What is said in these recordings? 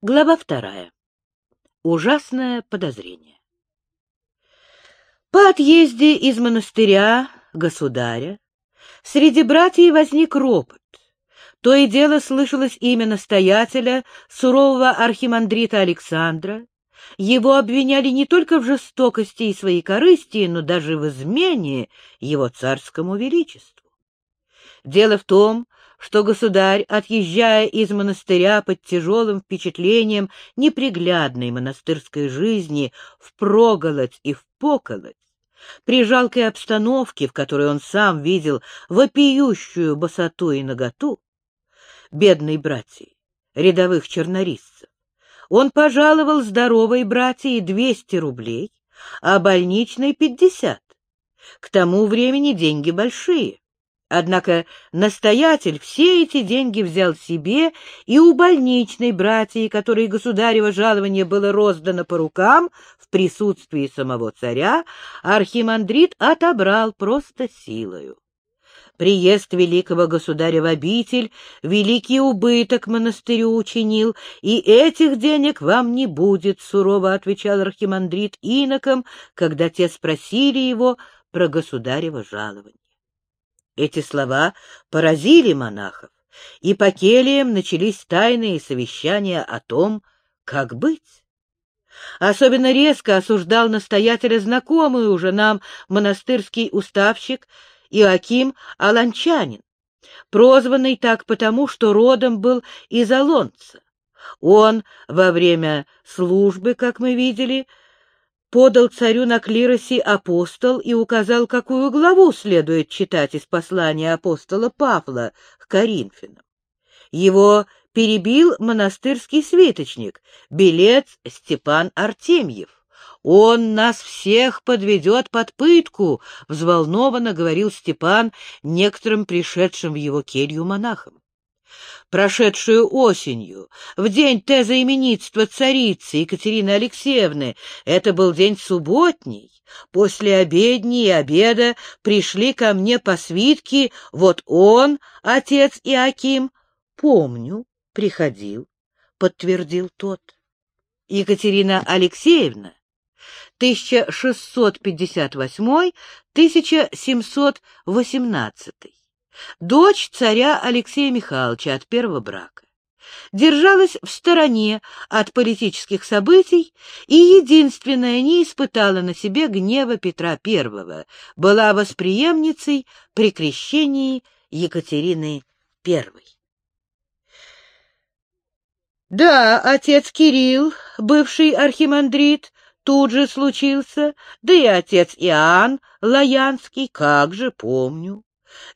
Глава вторая. Ужасное подозрение. По отъезде из монастыря государя среди братьев возник ропот. То и дело слышалось имя настоятеля, сурового архимандрита Александра. Его обвиняли не только в жестокости и своей корысти, но даже в измене его царскому величеству. Дело в том, что государь, отъезжая из монастыря под тяжелым впечатлением неприглядной монастырской жизни в проголодь и в поколоть, при жалкой обстановке, в которой он сам видел вопиющую босоту и наготу, бедной братьи, рядовых чернорисцев, он пожаловал здоровой братье двести рублей, а больничной пятьдесят. К тому времени деньги большие. Однако настоятель все эти деньги взял себе и у больничной братьи, которой государево жалование было роздано по рукам в присутствии самого царя, архимандрит отобрал просто силою. Приезд великого государя в обитель великий убыток монастырю учинил, и этих денег вам не будет, — сурово отвечал архимандрит инокам, когда те спросили его про государево жалование. Эти слова поразили монахов, и по кельям начались тайные совещания о том, как быть. Особенно резко осуждал настоятеля знакомый уже нам монастырский уставщик Иоаким Аланчанин, прозванный так потому, что родом был из Алонца. Он во время службы, как мы видели, подал царю на клиросе апостол и указал, какую главу следует читать из послания апостола Павла к Коринфянам. Его перебил монастырский свиточник, белец Степан Артемьев. «Он нас всех подведет под пытку», — взволнованно говорил Степан некоторым пришедшим в его келью монахам прошедшую осенью, в день тезоименитства царицы Екатерины Алексеевны. Это был день субботний. После обедни и обеда пришли ко мне по свитке, вот он, отец Иаким. Помню, приходил, подтвердил тот. Екатерина Алексеевна 1658-1718 дочь царя Алексея Михайловича от первого брака. Держалась в стороне от политических событий и единственная не испытала на себе гнева Петра I, была восприемницей при крещении Екатерины I. Да, отец Кирилл, бывший архимандрит, тут же случился, да и отец Иоанн Лаянский, как же помню.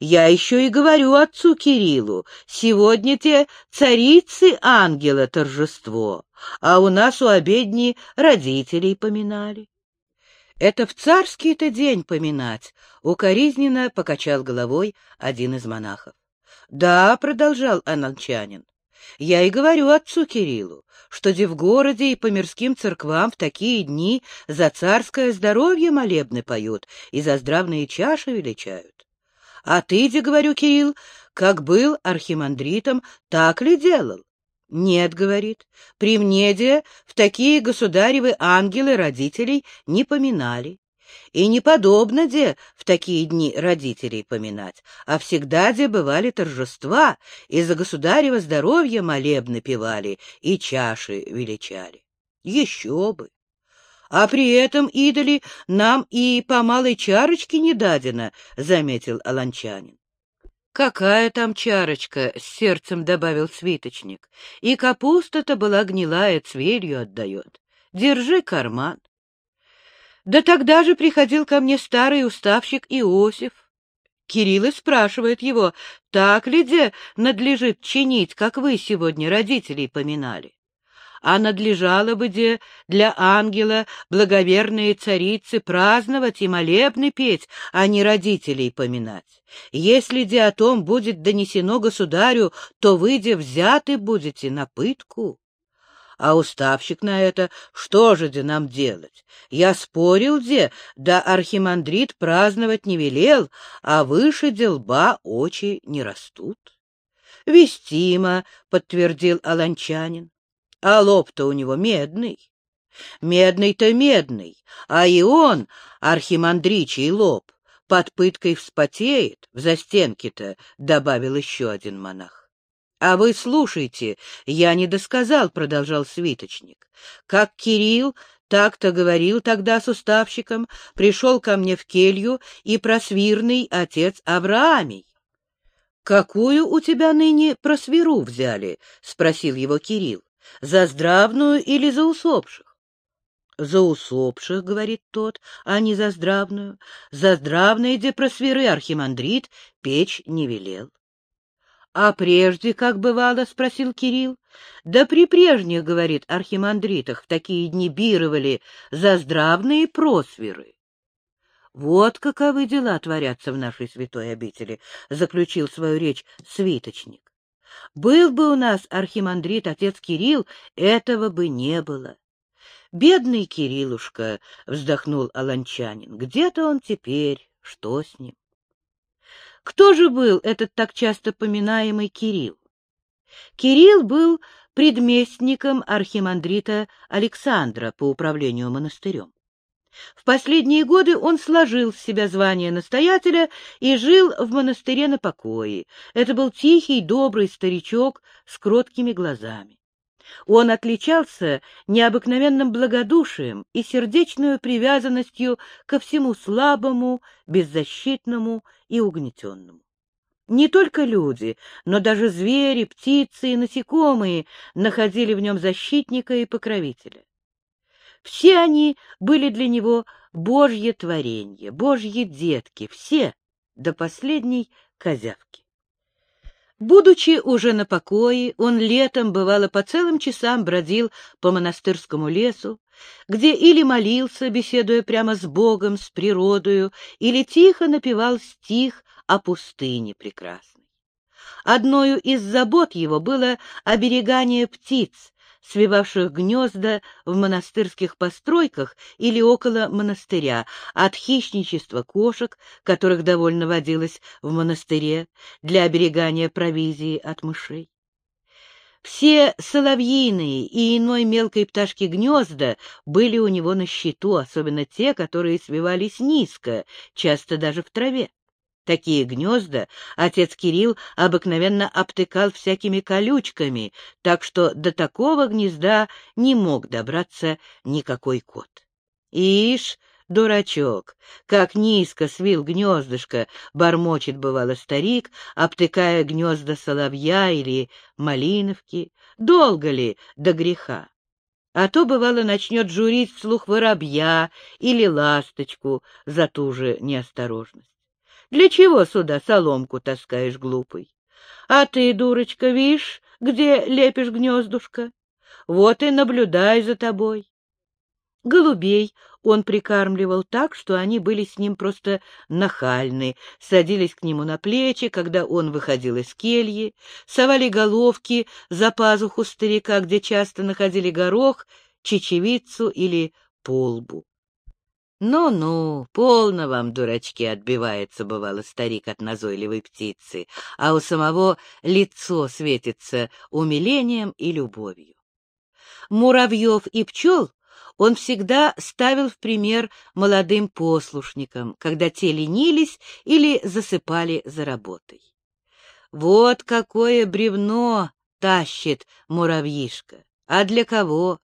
Я еще и говорю отцу Кириллу, сегодня те царицы ангела торжество, а у нас у обедни родителей поминали. Это в царский-то день поминать, укоризненно покачал головой один из монахов. Да, продолжал ананчанин, я и говорю отцу Кириллу, что где в городе и по мирским церквам в такие дни за царское здоровье молебны поют и за здравные чаши величают. А ты, де, говорю, Кирилл, как был архимандритом, так ли делал? Нет, говорит, при мне, де, в такие государевы ангелы родителей не поминали. И не подобно, де, в такие дни родителей поминать, а всегда, де, бывали торжества, и за государево здоровье молебны певали, и чаши величали. Еще бы! А при этом, идоли, нам и по малой чарочке не дадено, — заметил Аланчанин. — Какая там чарочка? — с сердцем добавил свиточник. — И капуста-то была гнилая, цвелью отдает. Держи карман. Да тогда же приходил ко мне старый уставщик Иосиф. Кирилл и спрашивает его, так ли где надлежит чинить, как вы сегодня родителей поминали а надлежало бы де для ангела благоверные царицы праздновать и молебны петь, а не родителей поминать. Если де о том будет донесено государю, то вы, де, взяты будете на пытку. А уставщик на это, что же де нам делать? Я спорил, де, да архимандрит праздновать не велел, а выше делба очи не растут. — Вестимо, — подтвердил Аланчанин. А лоб-то у него медный. Медный-то медный, а и он, архимандричий лоб, под пыткой вспотеет, в застенке-то, — добавил еще один монах. — А вы слушайте, я не досказал, — продолжал свиточник. Как Кирилл так-то говорил тогда с уставщиком, пришел ко мне в келью и просвирный отец Авраамий. — Какую у тебя ныне просвиру взяли? — спросил его Кирилл. — За здравную или за усопших? — За усопших, — говорит тот, — а не за здравную. За здравные, где просвиры архимандрит, печь не велел. — А прежде как бывало? — спросил Кирилл. — Да при прежних, — говорит, — архимандритах в такие дни бировали за здравные просверы. — Вот каковы дела творятся в нашей святой обители, — заключил свою речь свиточник. Был бы у нас архимандрит отец Кирилл, этого бы не было. Бедный Кириллушка, — вздохнул Аланчанин, — где-то он теперь, что с ним? Кто же был этот так часто поминаемый Кирилл? Кирилл был предместником архимандрита Александра по управлению монастырем. В последние годы он сложил с себя звание настоятеля и жил в монастыре на покое. Это был тихий, добрый старичок с кроткими глазами. Он отличался необыкновенным благодушием и сердечную привязанностью ко всему слабому, беззащитному и угнетенному. Не только люди, но даже звери, птицы и насекомые находили в нем защитника и покровителя. Все они были для него Божье творение, Божьи детки, все до последней козявки. Будучи уже на покое, он летом, бывало, по целым часам бродил по монастырскому лесу, где или молился, беседуя прямо с Богом, с природою, или тихо напевал стих о пустыне прекрасной. Одною из забот его было оберегание птиц, свивавших гнезда в монастырских постройках или около монастыря, от хищничества кошек, которых довольно водилось в монастыре, для оберегания провизии от мышей. Все соловьиные и иной мелкой пташки гнезда были у него на счету, особенно те, которые свивались низко, часто даже в траве. Такие гнезда отец Кирилл обыкновенно обтыкал всякими колючками, так что до такого гнезда не мог добраться никакой кот. Ишь, дурачок, как низко свил гнездышко, бормочет бывало старик, обтыкая гнезда соловья или малиновки. Долго ли до греха? А то, бывало, начнет журить вслух воробья или ласточку за ту же неосторожность. Для чего сюда соломку таскаешь, глупый? А ты, дурочка, видишь, где лепишь гнездушко? Вот и наблюдай за тобой. Голубей он прикармливал так, что они были с ним просто нахальны, садились к нему на плечи, когда он выходил из кельи, совали головки за пазуху старика, где часто находили горох, чечевицу или полбу. «Ну-ну, полно вам, дурачки!» — отбивается, бывало, старик от назойливой птицы, а у самого лицо светится умилением и любовью. Муравьев и пчел он всегда ставил в пример молодым послушникам, когда те ленились или засыпали за работой. Вот какое бревно тащит муравьишка! А для кого?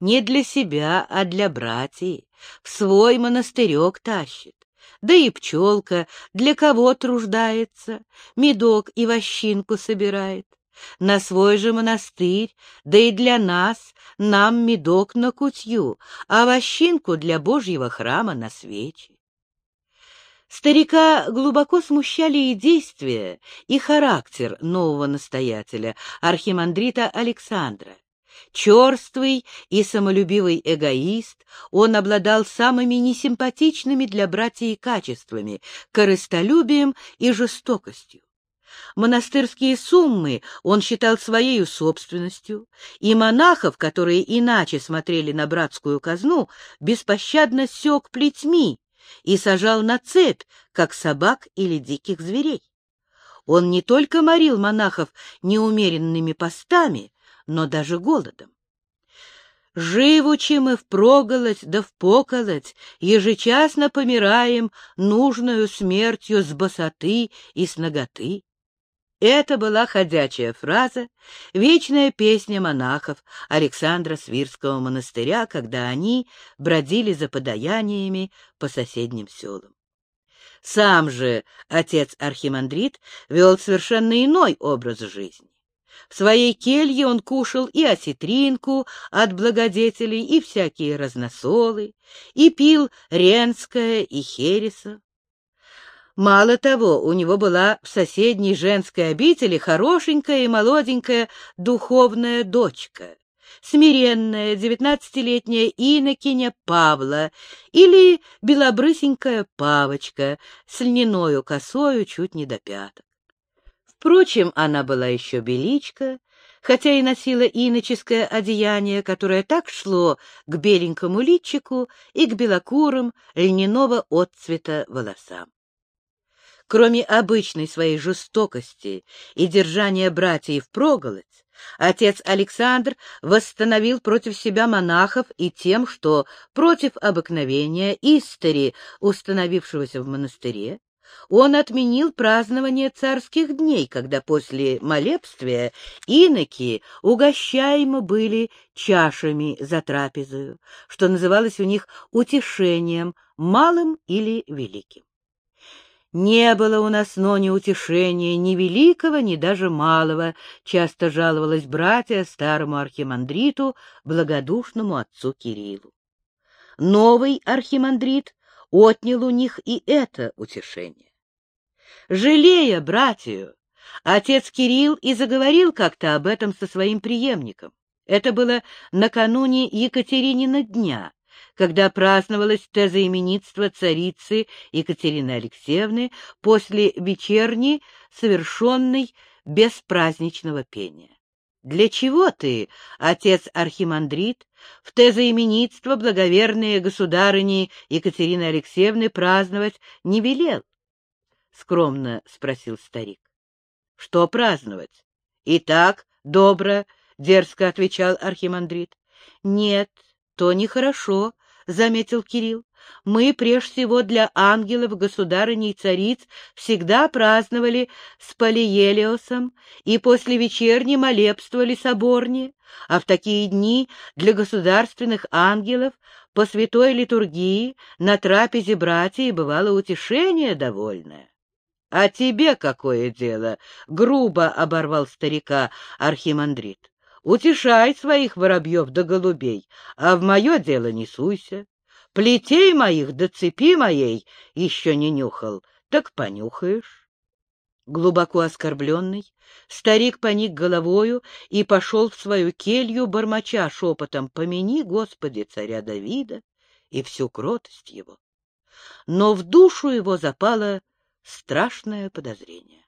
Не для себя, а для братьев в свой монастырек тащит. Да и пчелка для кого труждается, медок и вощинку собирает. На свой же монастырь, да и для нас, нам медок на кутью, а вощинку для Божьего храма на свечи. Старика глубоко смущали и действия, и характер нового настоятеля, архимандрита Александра. Черствый и самолюбивый эгоист, он обладал самыми несимпатичными для братьев качествами — корыстолюбием и жестокостью. Монастырские суммы он считал своей собственностью, и монахов, которые иначе смотрели на братскую казну, беспощадно сёк плетьми и сажал на цепь, как собак или диких зверей. Он не только морил монахов неумеренными постами, но даже голодом. Живучи мы впроголодь да впоколоть, ежечасно помираем нужную смертью с босоты и с ноготы. Это была ходячая фраза, вечная песня монахов Александра Свирского монастыря, когда они бродили за подаяниями по соседним селам. Сам же отец Архимандрит вел совершенно иной образ жизни. В своей келье он кушал и осетринку от благодетелей, и всякие разносолы, и пил ренское и хереса. Мало того, у него была в соседней женской обители хорошенькая и молоденькая духовная дочка, смиренная девятнадцатилетняя инокиня Павла или белобрысенькая Павочка с льняною косою чуть не до пяток. Впрочем, она была еще беличка, хотя и носила иноческое одеяние, которое так шло к беленькому личику и к белокурым льняного отцвета волосам. Кроме обычной своей жестокости и держания братьев проголодь, отец Александр восстановил против себя монахов и тем, что против обыкновения истори, установившегося в монастыре, он отменил празднование царских дней, когда после молебствия иноки угощаемы были чашами за трапезою, что называлось у них утешением, малым или великим. «Не было у нас, но ни утешения, ни великого, ни даже малого», часто жаловалась братья старому архимандриту, благодушному отцу Кириллу. Новый архимандрит отнял у них и это утешение. Жалея братью, отец Кирилл и заговорил как-то об этом со своим преемником. Это было накануне Екатеринина дня, когда праздновалось тезоименитство царицы Екатерины Алексеевны после вечерни, совершенной без праздничного пения. Для чего ты, отец архимандрит, в тезоименитство благоверные государыни Екатерины Алексеевны праздновать не велел? — скромно спросил старик. — Что праздновать? — И так, добро, — дерзко отвечал архимандрит. — Нет, то нехорошо, — заметил Кирилл. — Мы, прежде всего, для ангелов, государыней и цариц всегда праздновали с Полиелиосом и после вечерни молебствовали соборне, а в такие дни для государственных ангелов по святой литургии на трапезе братьев бывало утешение довольное. — А тебе какое дело? — грубо оборвал старика архимандрит. Утешай своих воробьев да голубей, а в мое дело не суйся. Плетей моих да цепи моей еще не нюхал, так понюхаешь. Глубоко оскорбленный, старик поник головою и пошел в свою келью, бормоча шепотом «Помяни, Господи, царя Давида!» и всю кротость его. Но в душу его запало страшное подозрение.